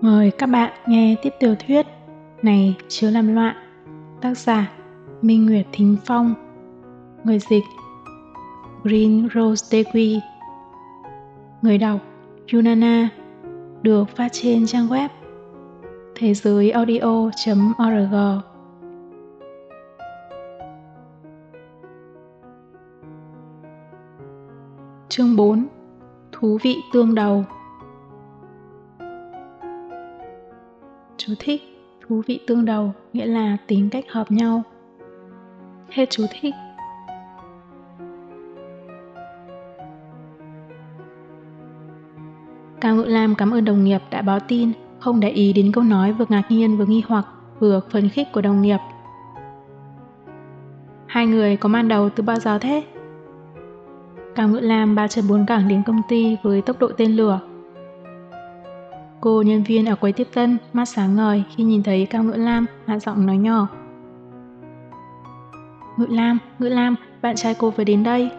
Mời các bạn nghe tiếp tiểu thuyết Này chứa làm loạn, Tác giả Minh Nguyệt Thính Phong, Người dịch Green Rose Dequi Người đọc Yunana, Được phát trên trang web thế giới audio.org Chương 4 Thú vị tương đầu. Thích Thú vị tương đầu nghĩa là tính cách hợp nhau Hết chú thích Cao Ngự Lam cảm ơn đồng nghiệp đã báo tin, không để ý đến câu nói vừa ngạc nhiên vừa nghi hoặc, vừa phấn khích của đồng nghiệp. Hai người có man đầu từ bao giờ thế? Cao Ngự Lam ba chân bốn cẳng đến công ty với tốc độ tên lửa. Cô nhân viên ở quầy tiếp tân mắt sáng ngời khi nhìn thấy Cao Ngữ Lam hạ giọng nói nhỏ. Ngữ Lam, Ngữ Lam, bạn trai cô vừa đến đây.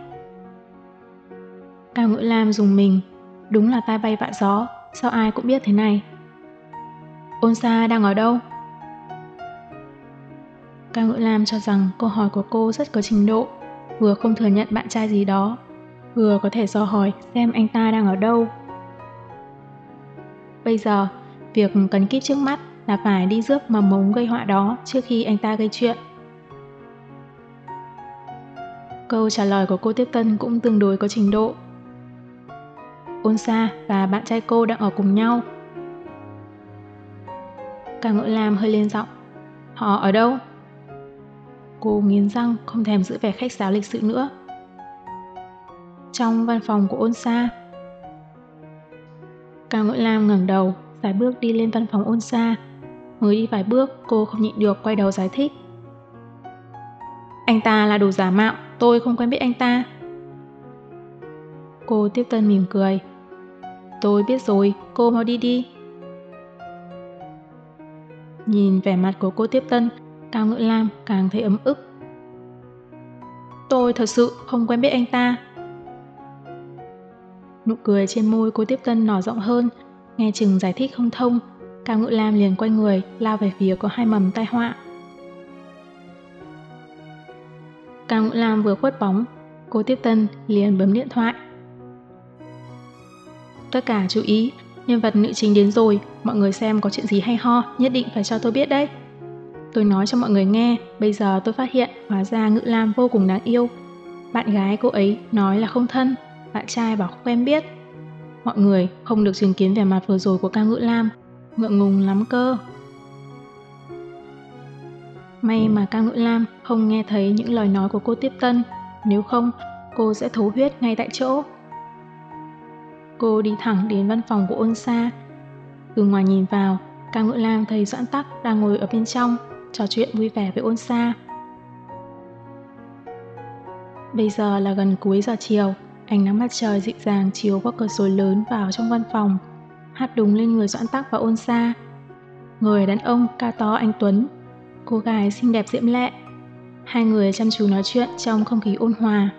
Cao Ngữ Lam dùng mình, đúng là tai bay vạ gió, sao ai cũng biết thế này. Ôn Sa đang ở đâu? Cao Ngữ Lam cho rằng câu hỏi của cô rất có trình độ, vừa không thừa nhận bạn trai gì đó, vừa có thể do hỏi xem anh ta đang ở đâu. Bây giờ, việc cần kíp trước mắt là phải đi rước mầm mống gây họa đó trước khi anh ta gây chuyện. Câu trả lời của cô tiếp tân cũng tương đối có trình độ. Ôn Sa và bạn trai cô đang ở cùng nhau. Cả ngợi làm hơi lên giọng. Họ ở đâu? Cô nghiến răng không thèm giữ vẻ khách sáo lịch sự nữa. Trong văn phòng của ôn Sa. Cao Ngợi Lam ngẩng đầu, giải bước đi lên văn phòng ôn xa. Mới đi vài bước, cô không nhịn được quay đầu giải thích. Anh ta là đồ giả mạo, tôi không quen biết anh ta. Cô tiếp tân mỉm cười. Tôi biết rồi, cô mau đi đi. Nhìn vẻ mặt của cô tiếp tân, Cao Ngự Lam càng thấy ấm ức. Tôi thật sự không quen biết anh ta. Nụ cười trên môi cô tiếp tân nở rộng hơn, nghe chừng giải thích không thông, Cao Ngự Lam liền quay người, lao về phía có hai mầm tai họa. Cao Ngự Lam vừa khuất bóng, cô tiếp tân liền bấm điện thoại. Tất cả chú ý, nhân vật nữ chính đến rồi, mọi người xem có chuyện gì hay ho, nhất định phải cho tôi biết đấy. Tôi nói cho mọi người nghe, bây giờ tôi phát hiện hóa ra Ngự Lam vô cùng đáng yêu. Bạn gái cô ấy nói là không thân, bạn trai bảo quen biết. Mọi người không được chứng kiến vẻ mặt vừa rồi của ca ngữ Lam, ngượng ngùng lắm cơ. May mà ca ngữ Lam không nghe thấy những lời nói của cô tiếp tân, nếu không cô sẽ thấu huyết ngay tại chỗ. Cô đi thẳng đến văn phòng của ôn sa. Từ ngoài nhìn vào, ca ngữ Lam thấy Doãn Tắc đang ngồi ở bên trong, trò chuyện vui vẻ với ôn sa. Bây giờ là gần cuối giờ chiều, ánh nắng mặt trời dịu dàng chiếu qua cửa sổ lớn vào trong văn phòng, hát đúng lên người Doãn Tắc và ôn sa. Người đàn ông cao to anh Tuấn, cô gái xinh đẹp diễm lệ. Hai người chăm chú nói chuyện trong không khí ôn hòa.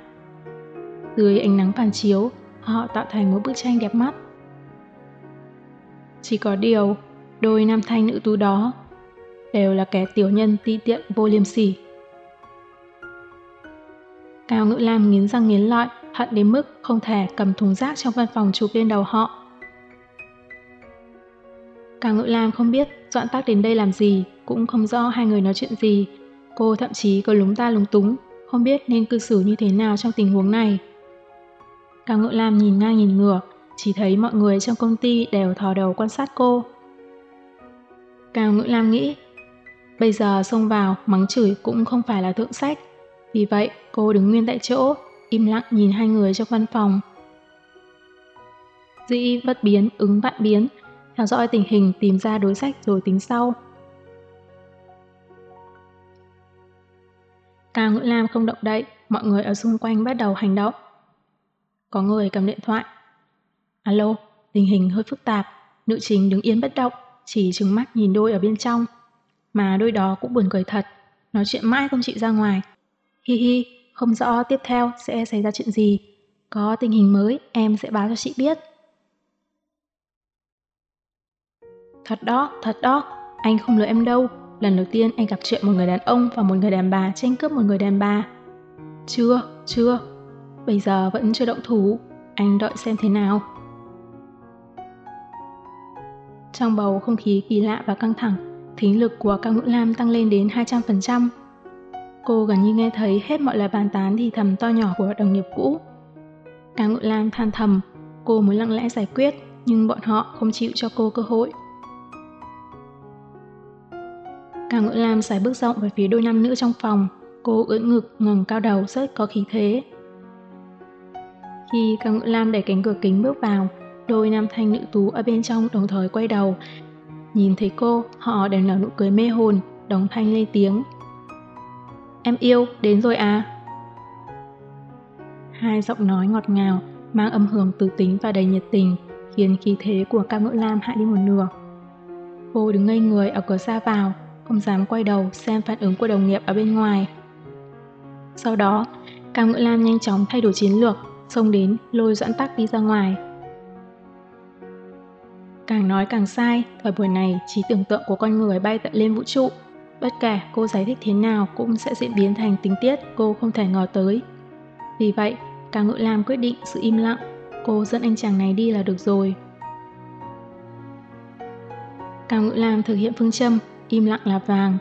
Dưới ánh nắng phản chiếu, họ tạo thành một bức tranh đẹp mắt. Chỉ có điều, đôi nam thanh nữ tú đó đều là kẻ tiểu nhân ti tiện vô liêm sỉ. Cao Ngữ Lam nghiến răng nghiến lợi, hận đến mức không thể cầm thùng rác trong văn phòng chụp lên đầu họ. Cao Ngự Lam không biết dọn tác đến đây làm gì, cũng không rõ hai người nói chuyện gì. Cô thậm chí có lúng ta lúng túng, không biết nên cư xử như thế nào trong tình huống này. Cao Ngự Lam nhìn ngang nhìn ngửa, chỉ thấy mọi người trong công ty đều thò đầu quan sát cô. Cao Ngự Lam nghĩ, bây giờ xông vào mắng chửi cũng không phải là thượng sách. Vì vậy, cô đứng nguyên tại chỗ, im lặng nhìn hai người trong văn phòng. Dĩ bất biến, ứng vạn biến, theo dõi tình hình tìm ra đối sách rồi tính sau. Cao nguyễn Lam không động đậy, mọi người ở xung quanh bắt đầu hành động. Có người cầm điện thoại. Alo, tình hình hơi phức tạp, nữ chính đứng yên bất động, chỉ trừng mắt nhìn đôi ở bên trong. Mà đôi đó cũng buồn cười thật, nói chuyện mãi không chịu ra ngoài. Hi hi, không rõ tiếp theo sẽ xảy ra chuyện gì. Có tình hình mới em sẽ báo cho chị biết. Thật đó, thật đó, anh không lừa em đâu. Lần đầu tiên anh gặp chuyện một người đàn ông và một người đàn bà tranh cướp một người đàn bà. Chưa, chưa. Bây giờ vẫn chưa động thủ. Anh đợi xem thế nào. Trong bầu không khí kỳ lạ và căng thẳng, thính lực của Cao Ngữ Lam tăng lên đến 200%. Cô gần như nghe thấy hết mọi lời bàn tán thì thầm to nhỏ của đồng nghiệp cũ. Cao Ngự Lam than thầm, cô muốn lặng lẽ giải quyết, nhưng bọn họ không chịu cho cô cơ hội. Cao Ngự Lam xài bước rộng về phía đôi nam nữ trong phòng, cô ưỡn ngực ngẩng cao đầu rất có khí thế. Khi Cao Ngự Lam đẩy cánh cửa kính bước vào, đôi nam thanh nữ tú ở bên trong đồng thời quay đầu. Nhìn thấy cô, họ đều nở nụ cười mê hồn, đồng thanh lên tiếng. Em yêu, đến rồi à? Hai giọng nói ngọt ngào, mang âm hưởng từ tính và đầy nhiệt tình, khiến khí thế của Cao Ngữ Lam hạ đi một nửa. Cô đứng ngây người ở cửa ra vào, không dám quay đầu xem phản ứng của đồng nghiệp ở bên ngoài. Sau đó, Cao Ngữ Lam nhanh chóng thay đổi chiến lược, xông đến lôi doãn tắc đi ra ngoài. Càng nói càng sai, thời buổi này trí tưởng tượng của con người bay tận lên vũ trụ. Bất kể cô giải thích thế nào cũng sẽ diễn biến thành tình tiết cô không thể ngờ tới. Vì vậy, Cao Ngự Lam quyết định sự im lặng, cô dẫn anh chàng này đi là được rồi. Cao Ngự Lam thực hiện phương châm, im lặng là vàng.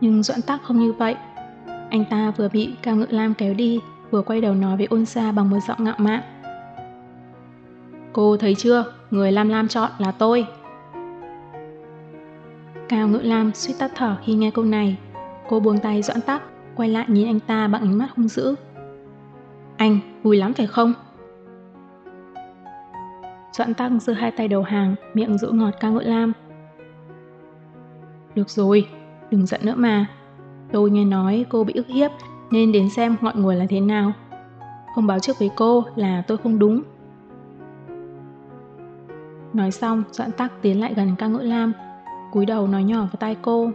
Nhưng Doãn Tắc không như vậy. Anh ta vừa bị Cao Ngự Lam kéo đi, vừa quay đầu nói với ôn xa bằng một giọng ngạo mạn. Cô thấy chưa, người Lam Lam chọn là tôi. Cao Ngự Lam suýt tắt thở khi nghe câu này. Cô buông tay Doãn Tắc, quay lại nhìn anh ta bằng ánh mắt hung dữ. Anh, vui lắm phải không? Doãn Tắc giơ hai tay đầu hàng, miệng rũ ngọt Cao Ngự Lam. Được rồi, đừng giận nữa mà. Tôi nghe nói cô bị ức hiếp nên đến xem mọi người là thế nào. Không báo trước với cô là tôi không đúng. Nói xong, Doãn Tắc tiến lại gần Cao Ngự Lam, cúi đầu nói nhỏ vào tai cô.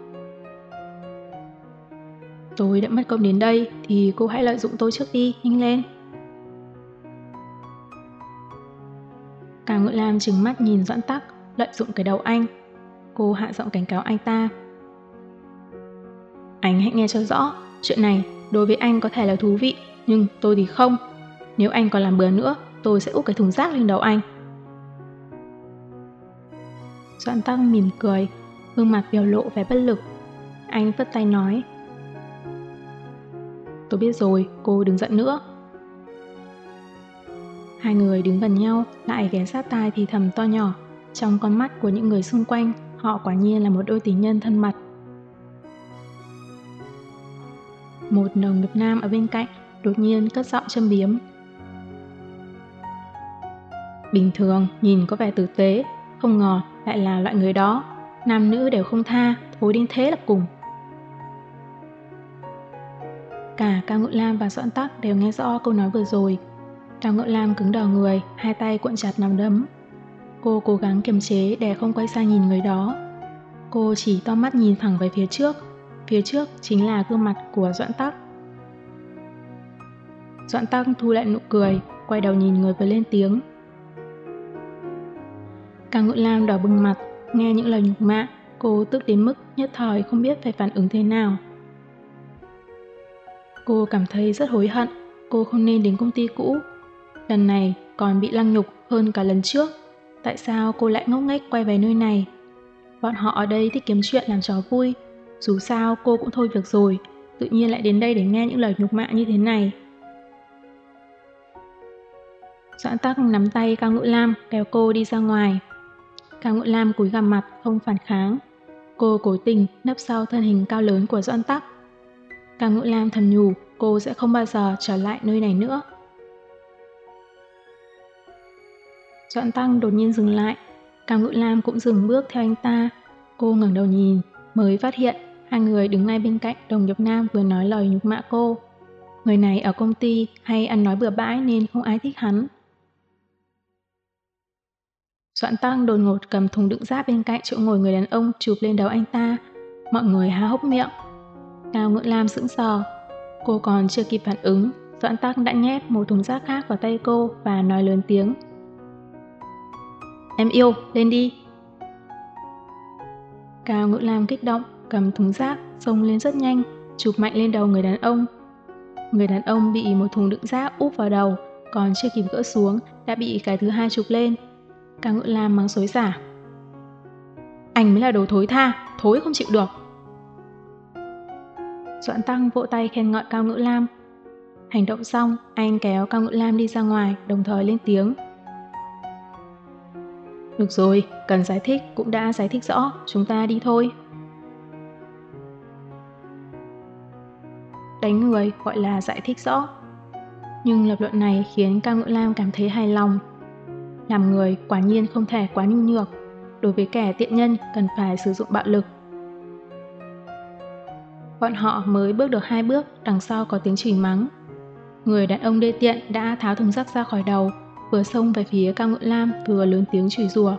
Tôi đã mất công đến đây thì cô hãy lợi dụng tôi trước đi, nhanh lên. Cao Ngự Lam trừng mắt nhìn Doãn Tắc, lợi dụng cái đầu anh. Cô hạ giọng cảnh cáo anh ta. Anh hãy nghe cho rõ, chuyện này đối với anh có thể là thú vị, nhưng tôi thì không. Nếu anh còn làm bừa nữa, tôi sẽ úp cái thùng rác lên đầu anh. Doãn Tăng mỉm cười, gương mặt biểu lộ vẻ bất lực. Anh vất tay nói. Tôi biết rồi, cô đừng giận nữa. Hai người đứng gần nhau, lại ghé sát tai thì thầm to nhỏ. Trong con mắt của những người xung quanh, họ quả nhiên là một đôi tình nhân thân mật. Một nồng nghiệp nam ở bên cạnh, đột nhiên cất giọng châm biếm. Bình thường, nhìn có vẻ tử tế, không ngờ lại là loại người đó. Nam nữ đều không tha, thối đến thế là cùng. Cả Cao Ngự Lam và Doãn Tắc đều nghe rõ câu nói vừa rồi. Cao Ngự Lam cứng đờ người, hai tay cuộn chặt nắm đấm. Cô cố gắng kiềm chế để không quay sang nhìn người đó. Cô chỉ to mắt nhìn thẳng về phía trước. Phía trước chính là gương mặt của Doãn Tắc. Doãn Tắc thu lại nụ cười, quay đầu nhìn người vừa lên tiếng. Cao Ngự Lam đỏ bừng mặt, nghe những lời nhục mạ, cô tức đến mức nhất thời không biết phải phản ứng thế nào. Cô cảm thấy rất hối hận, cô không nên đến công ty cũ. Lần này còn bị lăng nhục hơn cả lần trước. Tại sao cô lại ngốc nghếch quay về nơi này? Bọn họ ở đây thích kiếm chuyện làm trò vui. Dù sao cô cũng thôi việc rồi, tự nhiên lại đến đây để nghe những lời nhục mạ như thế này. Doãn tắc nắm tay Cao Ngự Lam kéo cô đi ra ngoài. Cao Ngự Lam cúi gằm mặt không phản kháng. Cô cố tình nấp sau thân hình cao lớn của Doãn tắc. Cao Ngự Lam thầm nhủ cô sẽ không bao giờ trở lại nơi này nữa. Doãn Tăng đột nhiên dừng lại. Cao Ngự Lam cũng dừng bước theo anh ta. Cô ngẩng đầu nhìn, mới phát hiện hai người đứng ngay bên cạnh đồng nghiệp nam vừa nói lời nhục mạ cô. Người này ở công ty hay ăn nói bừa bãi nên không ai thích hắn. Doãn Tăng đột ngột cầm thùng đựng rác bên cạnh chỗ ngồi người đàn ông chụp lên đầu anh ta. Mọi người há hốc miệng. Cao Ngự Lam sững sờ. Cô còn chưa kịp phản ứng, Doãn Tăng đã nhét một thùng rác khác vào tay cô và nói lớn tiếng. Em yêu, lên đi. Cao Ngưỡng Lam kích động, cầm thùng rác, xông lên rất nhanh, chụp mạnh lên đầu người đàn ông. Người đàn ông bị một thùng đựng rác úp vào đầu, còn chưa kịp gỡ xuống, đã bị cái thứ hai chụp lên. Ca Ngựa Lam mắng xối xả. Anh mới là đồ thối tha, thối không chịu được. Doãn Tăng vỗ tay khen ngợi Cao Ngữ Lam. Hành động xong, anh kéo Cao Ngữ Lam đi ra ngoài, đồng thời lên tiếng. Được rồi, cần giải thích cũng đã giải thích rõ, chúng ta đi thôi. Đánh người gọi là giải thích rõ. Nhưng lập luận này khiến Cao Ngữ Lam cảm thấy hài lòng. Làm người quả nhiên không thể quá nhu nhược. Đối với kẻ tiện nhân cần phải sử dụng bạo lực. Bọn họ mới bước được hai bước, đằng sau có tiếng chửi mắng. Người đàn ông đê tiện đã tháo thùng rác ra khỏi đầu, vừa xông về phía Cao Ngự Lam vừa lớn tiếng chửi rủa.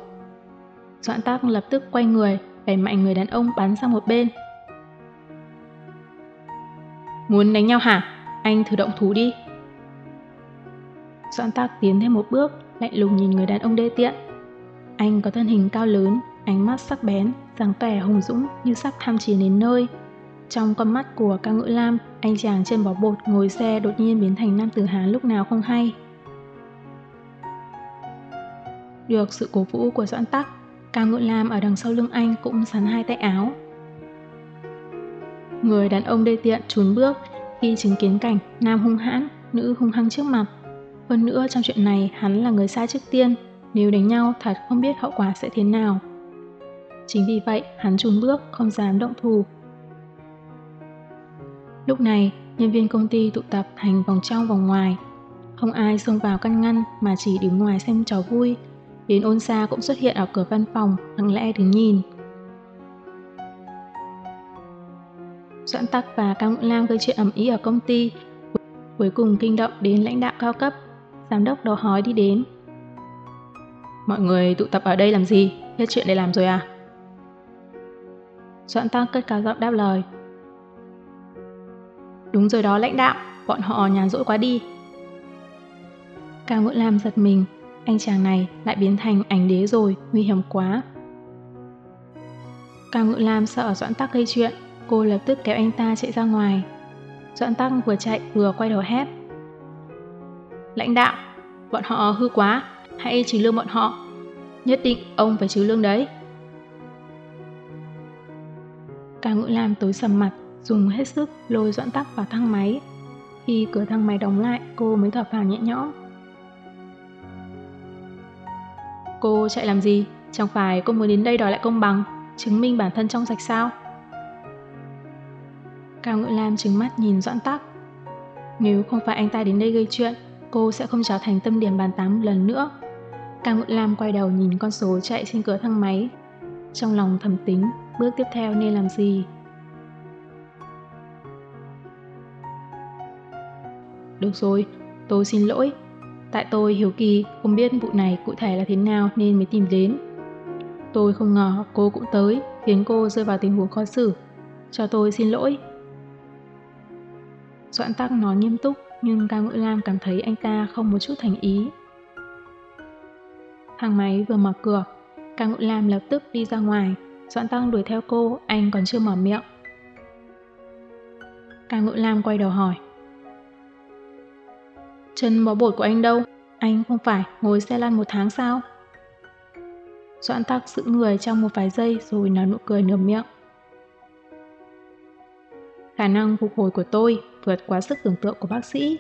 Doãn Tắc lập tức quay người, đẩy mạnh người đàn ông bắn sang một bên. Muốn đánh nhau hả? Anh thử động thủ đi. Doãn Tắc tiến thêm một bước, lạnh lùng nhìn người đàn ông đê tiện. Anh có thân hình cao lớn, ánh mắt sắc bén, dáng vẻ hùng dũng như sắp tham chiến đến nơi. Trong con mắt của ca Ngữ Lam, anh chàng trên bó bột ngồi xe đột nhiên biến thành nam tử Hán lúc nào không hay. Được sự cổ vũ của Doãn Tắc, ca ngữ Lam ở đằng sau lưng anh cũng sắn hai tay áo. Người đàn ông đê tiện trốn bước khi chứng kiến cảnh nam hung hãn, nữ hung hăng trước mặt. Hơn nữa trong chuyện này hắn là người sai trước tiên, nếu đánh nhau thật không biết hậu quả sẽ thế nào. Chính vì vậy hắn trùn bước không dám động thủ. Lúc này, nhân viên công ty tụ tập thành vòng trong vòng ngoài. Không ai xông vào căn ngăn mà chỉ đứng ngoài xem trò vui, Đến ôn xa cũng xuất hiện ở cửa văn phòng, lặng lẽ đứng nhìn. Doãn tắc và Cao Ngũ Lam gây chuyện ẩm ý ở công ty, cuối cùng kinh động đến lãnh đạo cao cấp. Giám đốc đầu hói đi đến. Mọi người tụ tập ở đây làm gì? Hết chuyện để làm rồi à? Doãn tăng cất cao giọng đáp lời. Đúng rồi đó lãnh đạo, bọn họ nhàn rỗi quá đi. Cao Ngũ Lam giật mình, anh chàng này lại biến thành ảnh đế rồi, nguy hiểm quá. Cao Ngự Lam sợ Doãn Tắc gây chuyện, cô lập tức kéo anh ta chạy ra ngoài. Doãn Tắc vừa chạy vừa quay đầu hét. Lãnh đạo, bọn họ hư quá, hãy trừ lương bọn họ. Nhất định ông phải trừ lương đấy. Cao ngụy Lam tối sầm mặt, dùng hết sức lôi Doãn Tắc vào thang máy. Khi cửa thang máy đóng lại, cô mới thở phào nhẹ nhõm. Cô chạy làm gì? Chẳng phải cô muốn đến đây đòi lại công bằng, chứng minh bản thân trong sạch sao? Cao Ngự Lam trừng mắt nhìn Doãn Tắc. Nếu không phải anh ta đến đây gây chuyện, cô sẽ không trở thành tâm điểm bàn tán lần nữa. Cao Ngụy Lam quay đầu nhìn con số chạy trên cửa thang máy. Trong lòng thầm tính, bước tiếp theo nên làm gì? Được rồi, tôi xin lỗi, Tại tôi hiếu kỳ không biết vụ này cụ thể là thế nào nên mới tìm đến. Tôi không ngờ cô cũng tới, khiến cô rơi vào tình huống khó xử. Cho tôi xin lỗi. Doãn tắc nói nghiêm túc, nhưng Cao Ngữ Lam cảm thấy anh ta không một chút thành ý. Thang máy vừa mở cửa, Cao Ngữ Lam lập tức đi ra ngoài. Doãn Tăng đuổi theo cô, anh còn chưa mở miệng. Cao Ngữ Lam quay đầu hỏi. Chân bó bột của anh đâu? Anh không phải ngồi xe lăn một tháng sao? Doãn tắc giữ người trong một vài giây rồi nở nụ cười nửa miệng. Khả năng phục hồi của tôi vượt quá sức tưởng tượng của bác sĩ.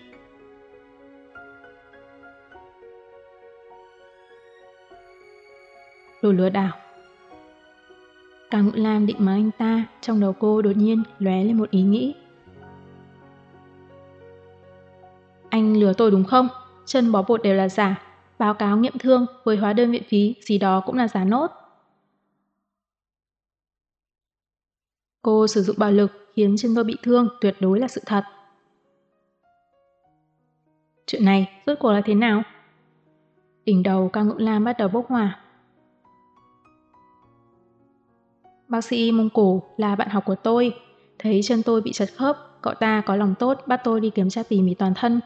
Đồ lừa đảo Càng Ngự Lam định mắng anh ta, trong đầu cô đột nhiên lóe lên một ý nghĩ. Anh lừa tôi đúng không? Chân bó bột đều là giả. Báo cáo nghiệm thương với hóa đơn viện phí gì đó cũng là giả nốt. Cô sử dụng bạo lực khiến chân tôi bị thương tuyệt đối là sự thật. Chuyện này rốt cuộc là thế nào? Đỉnh đầu ca ngũ lam bắt đầu bốc hỏa. Bác sĩ Mông Cổ là bạn học của tôi. Thấy chân tôi bị chật khớp, cậu ta có lòng tốt bắt tôi đi kiểm tra tỉ mỉ toàn thân.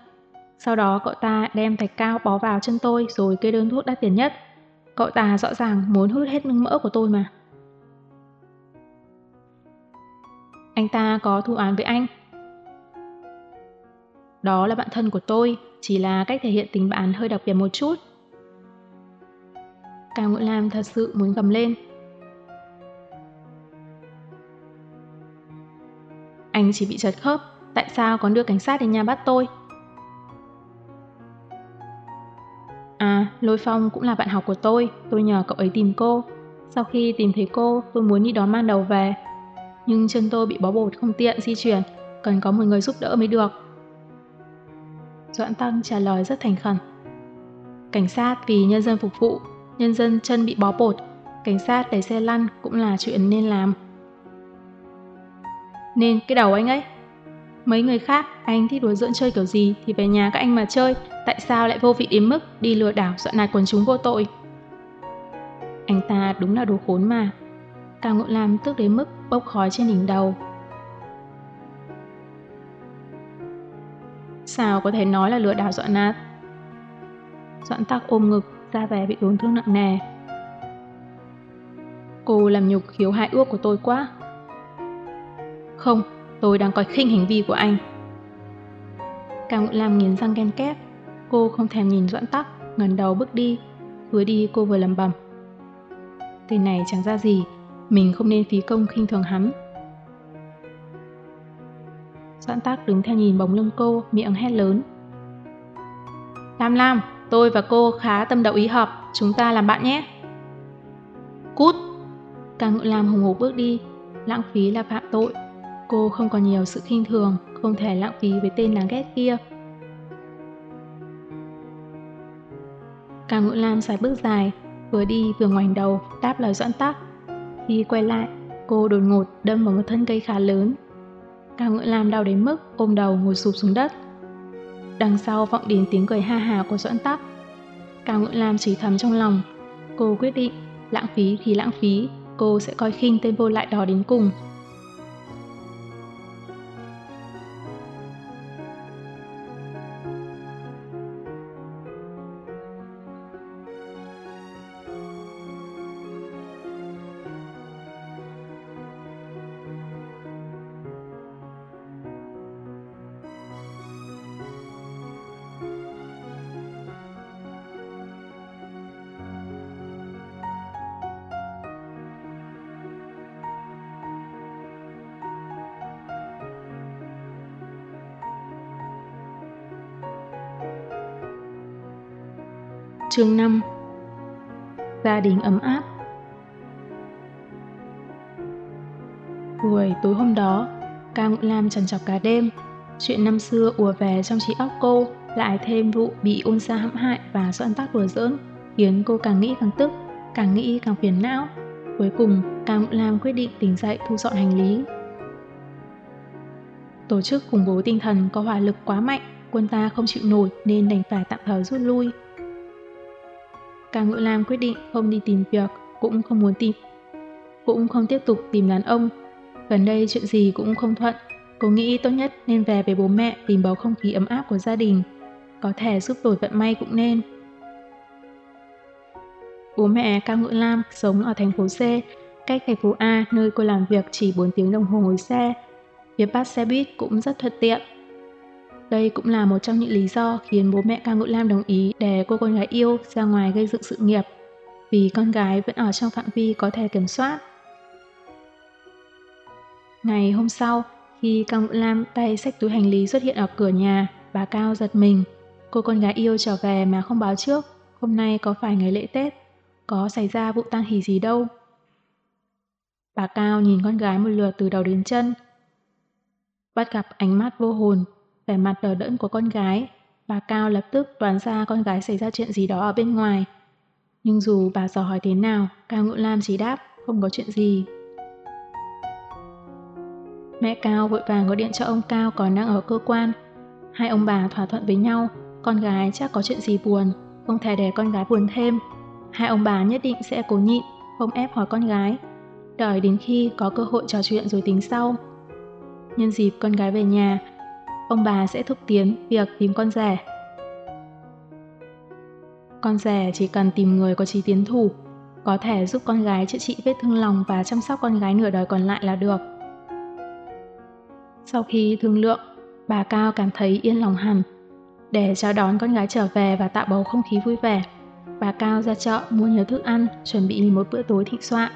Sau đó cậu ta đem thạch cao bó vào chân tôi rồi kê đơn thuốc đắt tiền nhất. Cậu ta rõ ràng muốn hút hết nước mỡ của tôi mà. Anh ta có thù án với anh. Đó là bạn thân của tôi, chỉ là cách thể hiện tình bạn hơi đặc biệt một chút. Cao Nguyễn Lam thật sự muốn gầm lên. Anh chỉ bị chật khớp, tại sao còn đưa cảnh sát đến nhà bắt tôi? À, Lôi Phong cũng là bạn học của tôi, tôi nhờ cậu ấy tìm cô. Sau khi tìm thấy cô, tôi muốn đi đón man đầu về. Nhưng chân tôi bị bó bột không tiện di chuyển, cần có một người giúp đỡ mới được. Doãn Tăng trả lời rất thành khẩn. Cảnh sát vì nhân dân phục vụ, nhân dân chân bị bó bột, cảnh sát đẩy xe lăn cũng là chuyện nên làm. Nên cái đầu anh ấy. Mấy người khác, anh thích đùa dưỡng chơi kiểu gì thì về nhà các anh mà chơi, tại sao lại vô vị đến mức đi lừa đảo dọa nạt quần chúng vô tội. Anh ta đúng là đồ khốn mà. Cao Ngộ Lam tức đến mức bốc khói trên đỉnh đầu. Sao có thể nói là lừa đảo dọn nát? Doãn tắc ôm ngực, ra vẻ bị tổn thương nặng nề. Cô làm nhục khiếu hại ước của tôi quá. Không, tôi đang coi khinh hành vi của anh. Cao Ngộ Lam nghiến răng ghen két. Cô không thèm nhìn Doãn Tắc, ngần đầu bước đi. Vừa đi cô vừa lầm bầm. Tên này chẳng ra gì, mình không nên phí công khinh thường hắn. Doãn Tác đứng theo nhìn bóng lưng cô, miệng hét lớn. Lam Lam, tôi và cô khá tâm đầu ý hợp, chúng ta làm bạn nhé. Cút! Càng ngự Lam hùng hổ bước đi, lãng phí là phạm tội. Cô không còn nhiều sự khinh thường, không thể lãng phí với tên đáng ghét kia. Càng ngự Lam xài bước dài, vừa đi vừa ngoảnh đầu, đáp lời doãn tắc. Khi quay lại, cô đột ngột đâm vào một thân cây khá lớn. Cao Ngưỡng Lam đau đến mức ôm đầu ngồi sụp xuống đất. Đằng sau vọng đến tiếng cười ha hà của Doãn Tắc. Cao Ngưỡng Lam chỉ thầm trong lòng. Cô quyết định, lãng phí thì lãng phí, cô sẽ coi khinh tên vô lại đó đến cùng. Chương 5 Gia đình ấm áp Buổi tối hôm đó, ca Ngũ Lam trần chọc cả đêm. Chuyện năm xưa ùa về trong trí óc cô, lại thêm vụ bị ôn xa hãm hại và doãn tác đùa giỡn, khiến cô càng nghĩ càng tức, càng nghĩ càng phiền não. Cuối cùng, ca Ngũ Lam quyết định tỉnh dậy thu dọn hành lý. Tổ chức khủng bố tinh thần có hỏa lực quá mạnh, quân ta không chịu nổi nên đành phải tạm thời rút lui. Cao Ngự Lam quyết định không đi tìm việc, cũng không muốn tìm. Cũng không tiếp tục tìm đàn ông. Gần đây chuyện gì cũng không thuận. Cô nghĩ tốt nhất nên về với bố mẹ tìm bầu không khí ấm áp của gia đình. Có thể giúp đổi vận may cũng nên. Bố mẹ Cao Ngự Lam sống ở thành phố C, cách thành phố A nơi cô làm việc chỉ 4 tiếng đồng hồ ngồi xe. Việc bắt xe buýt cũng rất thuận tiện. Đây cũng là một trong những lý do khiến bố mẹ Cao Ngự Lam đồng ý để cô con gái yêu ra ngoài gây dựng sự nghiệp, vì con gái vẫn ở trong phạm vi có thể kiểm soát. Ngày hôm sau, khi Cao Ngự Lam tay xách túi hành lý xuất hiện ở cửa nhà, bà Cao giật mình. Cô con gái yêu trở về mà không báo trước, hôm nay có phải ngày lễ Tết, có xảy ra vụ tang hỷ gì đâu. Bà Cao nhìn con gái một lượt từ đầu đến chân. Bắt gặp ánh mắt vô hồn, vẻ mặt đờ đẫn của con gái, bà Cao lập tức đoán ra con gái xảy ra chuyện gì đó ở bên ngoài. Nhưng dù bà dò hỏi thế nào, Cao Ngự Lam chỉ đáp không có chuyện gì. Mẹ Cao vội vàng gọi điện cho ông Cao còn đang ở cơ quan. Hai ông bà thỏa thuận với nhau, con gái chắc có chuyện gì buồn, không thể để con gái buồn thêm. Hai ông bà nhất định sẽ cố nhịn, không ép hỏi con gái. Đợi đến khi có cơ hội trò chuyện rồi tính sau. Nhân dịp con gái về nhà, ông bà sẽ thúc tiến việc tìm con rẻ. Con rẻ chỉ cần tìm người có trí tiến thủ, có thể giúp con gái chữa trị vết thương lòng và chăm sóc con gái nửa đời còn lại là được. Sau khi thương lượng, bà Cao cảm thấy yên lòng hẳn. Để chào đón con gái trở về và tạo bầu không khí vui vẻ, bà Cao ra chợ mua nhiều thức ăn, chuẩn bị một bữa tối thịnh soạn.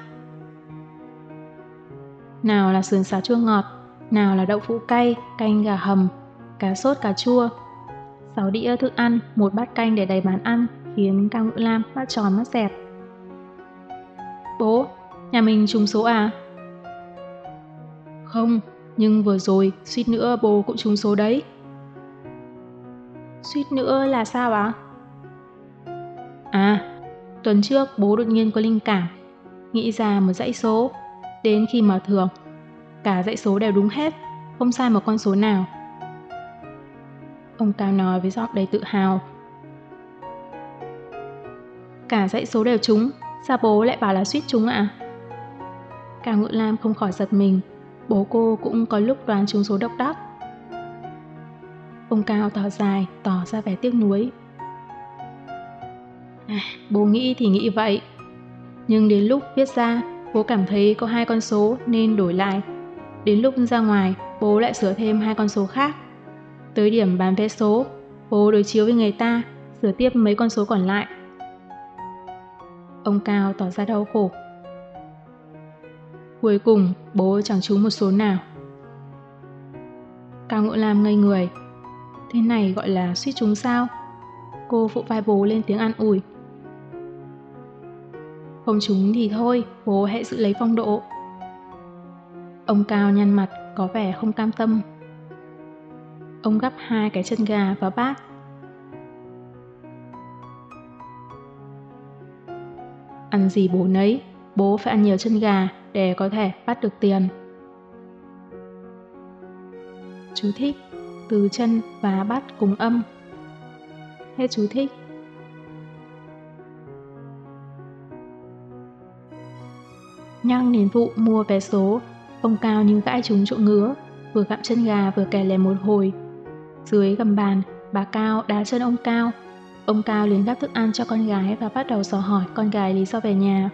Nào là sườn xào chua ngọt, nào là đậu phụ cay, canh gà hầm, cá sốt cà chua. Sáu đĩa thức ăn, một bát canh để đầy bàn ăn, khiến Cao Ngữ Lam mắt tròn mắt dẹt. Bố, nhà mình trùng số à? Không, nhưng vừa rồi suýt nữa bố cũng trúng số đấy. Suýt nữa là sao ạ? À, tuần trước bố đột nhiên có linh cảm, nghĩ ra một dãy số. Đến khi mở thưởng, cả dãy số đều đúng hết, không sai một con số nào. Ông Cao nói với giọng đầy tự hào. Cả dãy số đều trúng, sao bố lại bảo là suýt trúng ạ? À? Cao Ngự Lam không khỏi giật mình, bố cô cũng có lúc đoán trúng số độc đắc. Ông Cao thở dài, tỏ ra vẻ tiếc nuối. À, bố nghĩ thì nghĩ vậy. Nhưng đến lúc viết ra, bố cảm thấy có hai con số nên đổi lại. Đến lúc ra ngoài, bố lại sửa thêm hai con số khác. Tới điểm bán vé số, bố đối chiếu với người ta, sửa tiếp mấy con số còn lại. Ông Cao tỏ ra đau khổ. Cuối cùng, bố chẳng trúng một số nào. Cao Ngộ Lam ngây người. Thế này gọi là suýt trúng sao? Cô phụ vai bố lên tiếng an ủi. Không trúng thì thôi, bố hãy giữ lấy phong độ. Ông Cao nhăn mặt, có vẻ không cam tâm. Ông gắp hai cái chân gà vào bát. Ăn gì bố nấy, bố phải ăn nhiều chân gà để có thể bắt được tiền. Chú thích từ chân và bắt cùng âm. Hết chú thích. Nhăng đến vụ mua vé số, ông Cao như gãi trúng chỗ ngứa, vừa gặm chân gà vừa kè lè một hồi. Dưới gầm bàn, bà Cao đá chân ông Cao. Ông Cao liền gắp thức ăn cho con gái và bắt đầu dò hỏi con gái lý do về nhà.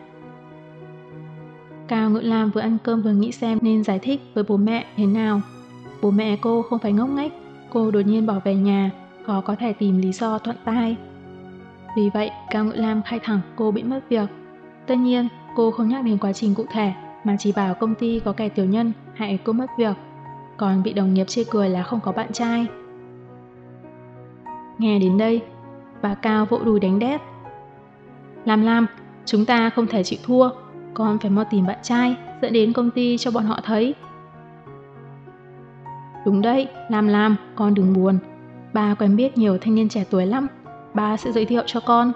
Cao Ngự Lam vừa ăn cơm vừa nghĩ xem nên giải thích với bố mẹ thế nào. Bố mẹ cô không phải ngốc nghếch, cô đột nhiên bỏ về nhà, có có thể tìm lý do thuận tai. Vì vậy, Cao Ngự Lam khai thẳng cô bị mất việc. Tất nhiên, cô không nhắc đến quá trình cụ thể, mà chỉ bảo công ty có kẻ tiểu nhân hại cô mất việc, còn bị đồng nghiệp chê cười là không có bạn trai. Nghe đến đây, bà Cao vỗ đùi đánh đét. Lam Lam, chúng ta không thể chịu thua, con phải mau tìm bạn trai, dẫn đến công ty cho bọn họ thấy. Đúng đấy, làm làm, con đừng buồn. Ba quen biết nhiều thanh niên trẻ tuổi lắm. Ba sẽ giới thiệu cho con.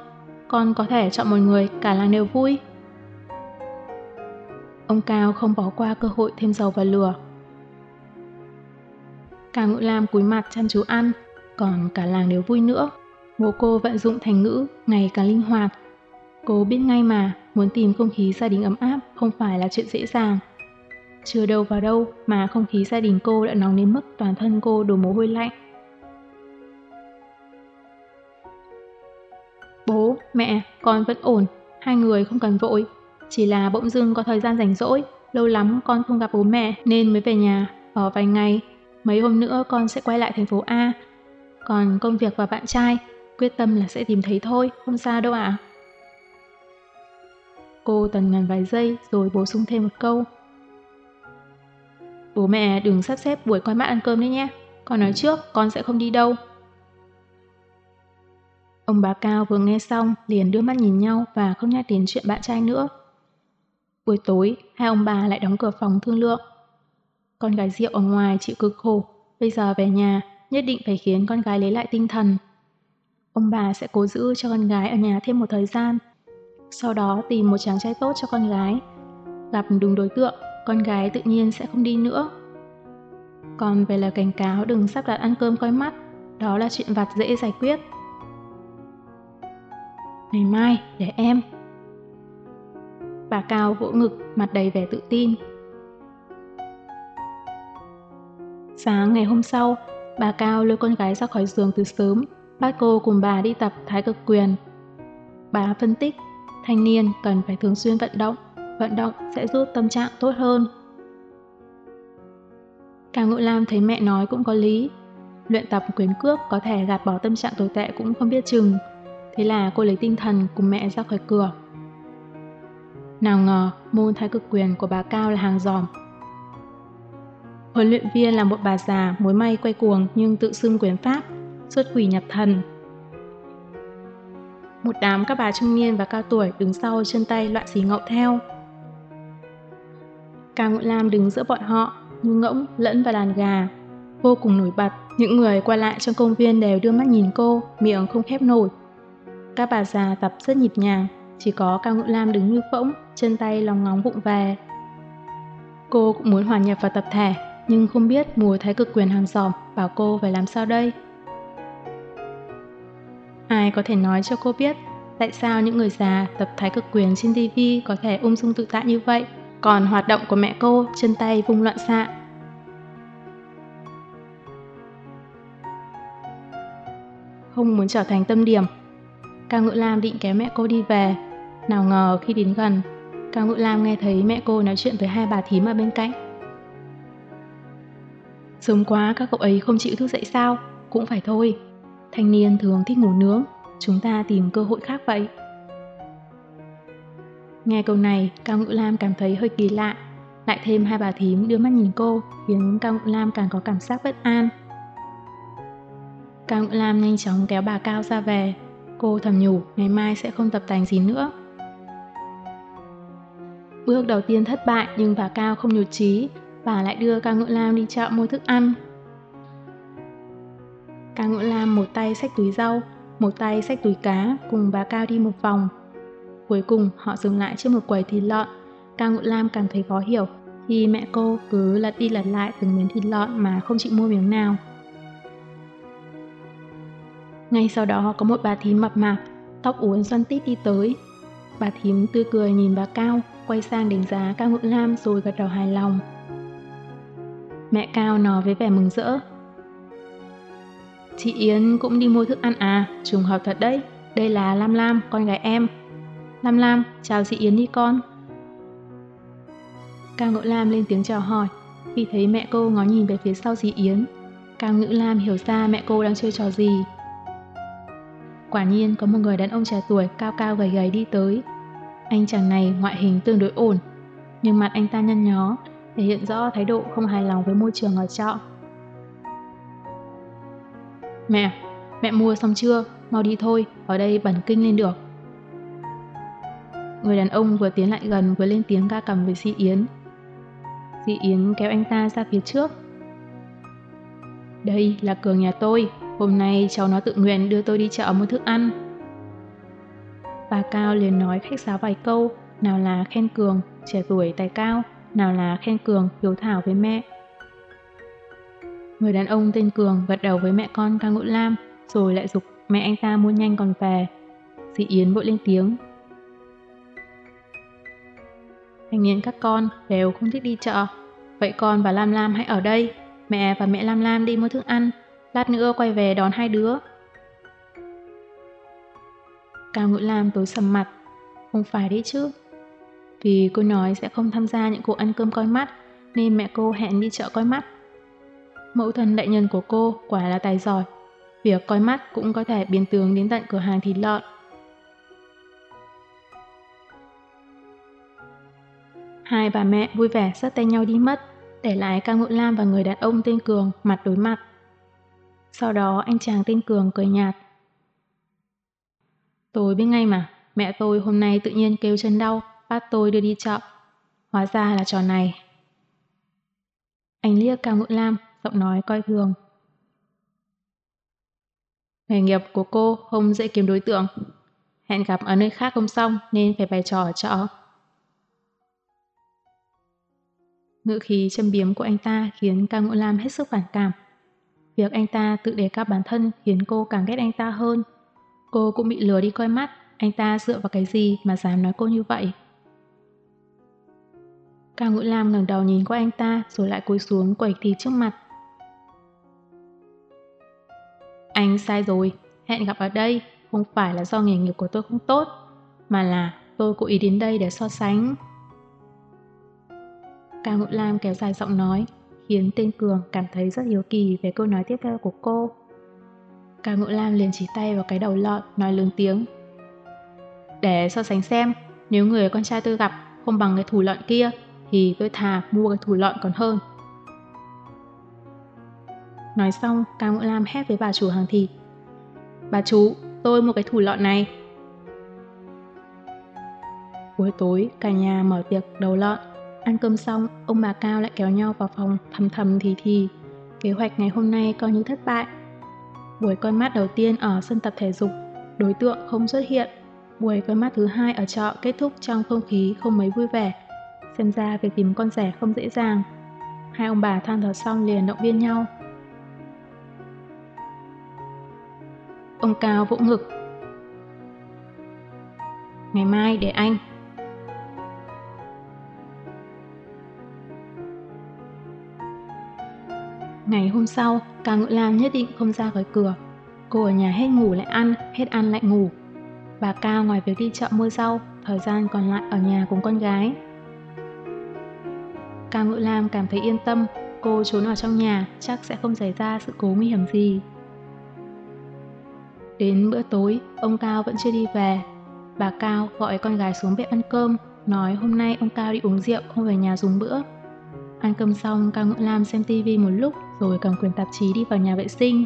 Con có thể chọn một người cả làng đều vui. Ông Cao không bỏ qua cơ hội thêm dầu vào lửa. Cao Ngũ Lam cúi mặt chăm chú ăn, còn cả làng đều vui nữa. Bố cô vận dụng thành ngữ ngày càng linh hoạt. Cô biết ngay mà, muốn tìm không khí gia đình ấm áp không phải là chuyện dễ dàng. Chưa đâu vào đâu mà không khí gia đình cô đã nóng đến mức toàn thân cô đổ mồ hôi lạnh. Bố, mẹ, con vẫn ổn, hai người không cần vội. Chỉ là bỗng dưng có thời gian rảnh rỗi, lâu lắm con không gặp bố mẹ nên mới về nhà, ở vài ngày. Mấy hôm nữa con sẽ quay lại thành phố A. Còn công việc và bạn trai, quyết tâm là sẽ tìm thấy thôi, không sao đâu ạ. À. Cô tần ngần vài giây rồi bổ sung thêm một câu. Bố mẹ đừng sắp xếp buổi coi mắt ăn cơm đấy nhé. Con nói trước, con sẽ không đi đâu. Ông bà Cao vừa nghe xong liền đưa mắt nhìn nhau và không nhắc đến chuyện bạn trai nữa. Buổi tối, hai ông bà lại đóng cửa phòng thương lượng. Con gái rượu ở ngoài chịu cực khổ, bây giờ về nhà nhất định phải khiến con gái lấy lại tinh thần. Ông bà sẽ cố giữ cho con gái ở nhà thêm một thời gian sau đó tìm một chàng trai tốt cho con gái. Gặp đúng đối tượng, con gái tự nhiên sẽ không đi nữa. Còn về lời cảnh cáo đừng sắp đặt ăn cơm coi mắt, đó là chuyện vặt dễ giải quyết. Ngày mai, để em. Bà Cao vỗ ngực, mặt đầy vẻ tự tin. Sáng ngày hôm sau, bà Cao lôi con gái ra khỏi giường từ sớm, bắt cô cùng bà đi tập thái cực quyền. Bà phân tích thanh niên cần phải thường xuyên vận động, vận động sẽ giúp tâm trạng tốt hơn. Cao Ngũ Lam thấy mẹ nói cũng có lý. Luyện tập quyền cước có thể gạt bỏ tâm trạng tồi tệ cũng không biết chừng. Thế là cô lấy tinh thần cùng mẹ ra khỏi cửa. Nào ngờ môn thái cực quyền của bà Cao là hàng giòm. Huấn luyện viên là một bà già mối may quay cuồng nhưng tự xưng quyền pháp, xuất quỷ nhập thần. Một đám các bà trung niên và cao tuổi đứng sau chân tay loạn xì ngậu theo. Cao Ngụy Lam đứng giữa bọn họ, như ngỗng lẫn vào đàn gà. Vô cùng nổi bật, những người qua lại trong công viên đều đưa mắt nhìn cô, miệng không khép nổi. Các bà già tập rất nhịp nhàng, chỉ có Cao Ngụy Lam đứng như phỗng, chân tay lòng ngóng vụng về. Cô cũng muốn hòa nhập vào tập thể, nhưng không biết mùa thái cực quyền hàng xóm bảo cô phải làm sao đây. Ai có thể nói cho cô biết tại sao những người già tập thái cực quyền trên TV có thể ung dung tự tại như vậy, còn hoạt động của mẹ cô chân tay vung loạn xạ. Không muốn trở thành tâm điểm, Cao Ngự Lam định kéo mẹ cô đi về, nào ngờ khi đến gần, Cao Ngự Lam nghe thấy mẹ cô nói chuyện với hai bà thím ở bên cạnh. Sớm quá các cậu ấy không chịu thức dậy sao, cũng phải thôi. Thanh niên thường thích ngủ nướng, chúng ta tìm cơ hội khác vậy. Nghe câu này, Cao Ngự Lam cảm thấy hơi kỳ lạ. Lại thêm hai bà thím đưa mắt nhìn cô, khiến Cao Ngự Lam càng có cảm giác bất an. Cao Ngự Lam nhanh chóng kéo bà Cao ra về. Cô thầm nhủ ngày mai sẽ không tập tành gì nữa. Bước đầu tiên thất bại nhưng bà Cao không nhụt chí và lại đưa ca ngựa Lam đi chợ mua thức ăn. Ca ngựa Lam một tay xách túi rau, một tay xách túi cá cùng bà Cao đi một vòng. Cuối cùng họ dừng lại trước một quầy thịt lợn. Ca ngựa Lam cảm thấy khó hiểu khi mẹ cô cứ lật đi lật lại từng miếng thịt lợn mà không chịu mua miếng nào. Ngay sau đó có một bà thím mập mạp, tóc uốn xoăn tít đi tới. Bà thím tươi cười nhìn bà Cao, quay sang đánh giá Cao Ngự Lam rồi gật đầu hài lòng. Mẹ Cao nói với vẻ mừng rỡ. Chị Yến cũng đi mua thức ăn à, trùng hợp thật đấy. Đây là Lam Lam, con gái em. Lam Lam, chào chị Yến đi con. Cao Ngự Lam lên tiếng chào hỏi, khi thấy mẹ cô ngó nhìn về phía sau dì Yến. Cao Ngữ Lam hiểu ra mẹ cô đang chơi trò gì. Quả nhiên có một người đàn ông trẻ tuổi cao cao gầy gầy đi tới. Anh chàng này ngoại hình tương đối ổn, nhưng mặt anh ta nhăn nhó, thể hiện rõ thái độ không hài lòng với môi trường ở trọ. Mẹ, mẹ mua xong chưa? Mau đi thôi, ở đây bẩn kinh lên được. Người đàn ông vừa tiến lại gần vừa lên tiếng ca cầm với Di Yến. Di Yến kéo anh ta ra phía trước. Đây là Cường nhà tôi, hôm nay cháu nó tự nguyện đưa tôi đi chợ mua thức ăn. Bà Cao liền nói khách sáo vài câu, nào là khen Cường, trẻ tuổi tài cao, nào là khen Cường hiếu thảo với mẹ. Người đàn ông tên Cường gật đầu với mẹ con ca Ngũ Lam, rồi lại dục mẹ anh ta mua nhanh còn về. Dì Yến vội lên tiếng. Thanh niên các con đều không thích đi chợ. Vậy con và Lam Lam hãy ở đây. Mẹ và mẹ Lam Lam đi mua thức ăn. Lát nữa quay về đón hai đứa. Cao Ngũ Lam tối sầm mặt. Không phải đấy chứ. Vì cô nói sẽ không tham gia những cuộc ăn cơm coi mắt, nên mẹ cô hẹn đi chợ coi mắt. Mẫu thân đại nhân của cô quả là tài giỏi. Việc coi mắt cũng có thể biến tướng đến tận cửa hàng thịt lợn. Hai bà mẹ vui vẻ sát tay nhau đi mất, để lại ca ngụy Lam và người đàn ông tên Cường mặt đối mặt. Sau đó anh chàng tên Cường cười nhạt. Tôi biết ngay mà, mẹ tôi hôm nay tự nhiên kêu chân đau, bắt tôi đưa đi chợ. Hóa ra là trò này. Anh liếc Cao Ngũ Lam, giọng nói coi thường. Nghề nghiệp của cô không dễ kiếm đối tượng. Hẹn gặp ở nơi khác không xong nên phải bày trò ở chợ. Ngự khí châm biếm của anh ta khiến Cao Ngũ Lam hết sức phản cảm. Việc anh ta tự đề cao bản thân khiến cô càng ghét anh ta hơn. Cô cũng bị lừa đi coi mắt, anh ta dựa vào cái gì mà dám nói cô như vậy. Cao Ngũ Lam ngẩng đầu nhìn qua anh ta rồi lại cúi xuống quẩy thịt trước mặt. Anh sai rồi, hẹn gặp ở đây không phải là do nghề nghiệp của tôi không tốt, mà là tôi cố ý đến đây để so sánh. Cao Ngũ Lam kéo dài giọng nói, khiến tên Cường cảm thấy rất hiếu kỳ về câu nói tiếp theo của cô. Cao Ngự Lam liền chỉ tay vào cái đầu lợn, nói lớn tiếng. Để so sánh xem, nếu người con trai tôi gặp không bằng cái thủ lợn kia, thì tôi thà mua cái thủ lợn còn hơn. Nói xong, Cao ngựa Lam hét với bà chủ hàng thịt. Bà chú, tôi mua cái thủ lợn này. Buổi tối, cả nhà mở tiệc đầu lợn. Ăn cơm xong, ông bà Cao lại kéo nhau vào phòng thầm thầm thì thì. Kế hoạch ngày hôm nay coi như thất bại. Buổi coi mắt đầu tiên ở sân tập thể dục, đối tượng không xuất hiện. Buổi coi mắt thứ hai ở chợ kết thúc trong không khí không mấy vui vẻ. Xem ra việc tìm con rẻ không dễ dàng. Hai ông bà than thở xong liền động viên nhau. Ông Cao vỗ ngực. Ngày mai để anh. Ngày hôm sau, Cao Ngự Lam nhất định không ra khỏi cửa. Cô ở nhà hết ngủ lại ăn, hết ăn lại ngủ. Bà Cao ngoài việc đi chợ mua rau, thời gian còn lại ở nhà cùng con gái. Cao Ngự Lam cảm thấy yên tâm, cô trốn ở trong nhà chắc sẽ không xảy ra sự cố nguy hiểm gì. Đến bữa tối, ông Cao vẫn chưa đi về. Bà Cao gọi con gái xuống bếp ăn cơm, nói hôm nay ông Cao đi uống rượu không về nhà dùng bữa. Ăn cơm xong, Cao Ngự Lam xem tivi một lúc rồi cầm quyển tạp chí đi vào nhà vệ sinh.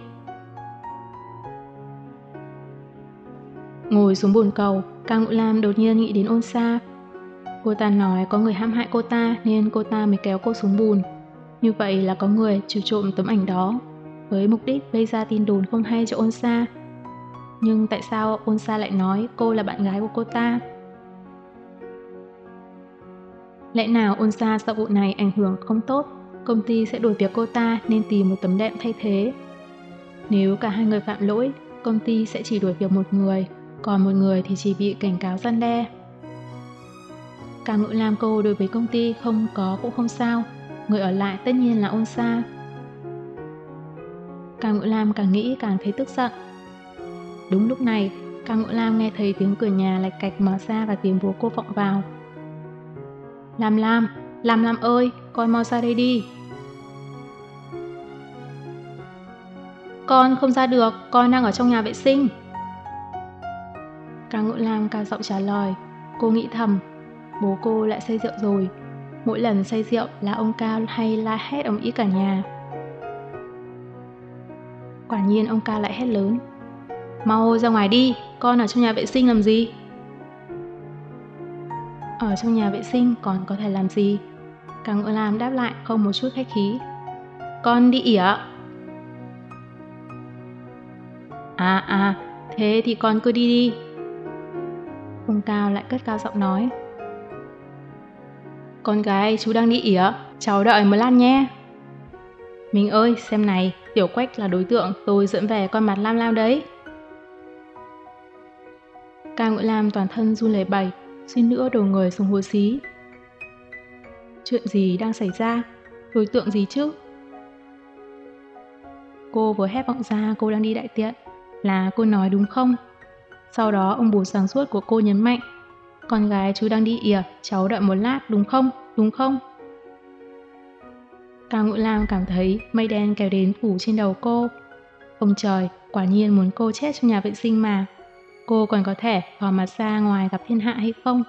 Ngồi xuống bồn cầu, Cao Ngự Lam đột nhiên nghĩ đến ôn xa. Cô ta nói có người hãm hại cô ta nên cô ta mới kéo cô xuống bùn. Như vậy là có người trừ trộm tấm ảnh đó, với mục đích gây ra tin đồn không hay cho Onsa. Nhưng tại sao Onsa lại nói cô là bạn gái của cô ta? Lẽ nào Onsa sau sợ vụ này ảnh hưởng không tốt, công ty sẽ đổi việc cô ta nên tìm một tấm đệm thay thế. Nếu cả hai người phạm lỗi, công ty sẽ chỉ đuổi việc một người, còn một người thì chỉ bị cảnh cáo gian đe. Càng ngữ làm cô đối với công ty không có cũng không sao, người ở lại tất nhiên là ôn xa. Càng ngữ lam càng nghĩ càng thấy tức giận. Đúng lúc này, Càng ngữ lam nghe thấy tiếng cửa nhà lạch cạch mở ra và tiếng bố cô vọng vào. Lam Lam, Lam Lam ơi, con mau ra đây đi. Con không ra được, con đang ở trong nhà vệ sinh. Càng Ngự Lam cao giọng trả lời, cô nghĩ thầm, bố cô lại say rượu rồi. Mỗi lần say rượu là ông Cao hay la hét ông ý cả nhà. Quả nhiên ông Cao lại hét lớn. Mau ra ngoài đi, con ở trong nhà vệ sinh làm gì? Ở trong nhà vệ sinh còn có thể làm gì? Càng ngựa làm đáp lại không một chút khách khí. Con đi ỉa. À à, thế thì con cứ đi đi. Ông Cao lại cất cao giọng nói. Con gái chú đang đi ỉa, cháu đợi một lát nhé. Mình ơi, xem này, Tiểu Quách là đối tượng tôi dẫn về con mặt lam lam đấy. Cao Nguyễn Lam toàn thân run lẩy bẩy, suy nữa đổ người xuống hồ xí. Chuyện gì đang xảy ra? Đối tượng gì chứ? Cô vừa hét vọng ra cô đang đi đại tiện, là cô nói đúng không? Sau đó ông bố sáng suốt của cô nhấn mạnh, con gái chú đang đi ỉa, cháu đợi một lát đúng không? Đúng không? Cao Ngũ Lam cảm thấy mây đen kéo đến phủ trên đầu cô. Ông trời, quả nhiên muốn cô chết trong nhà vệ sinh mà cô còn có thể bỏ mặt ra ngoài gặp thiên hạ hay không?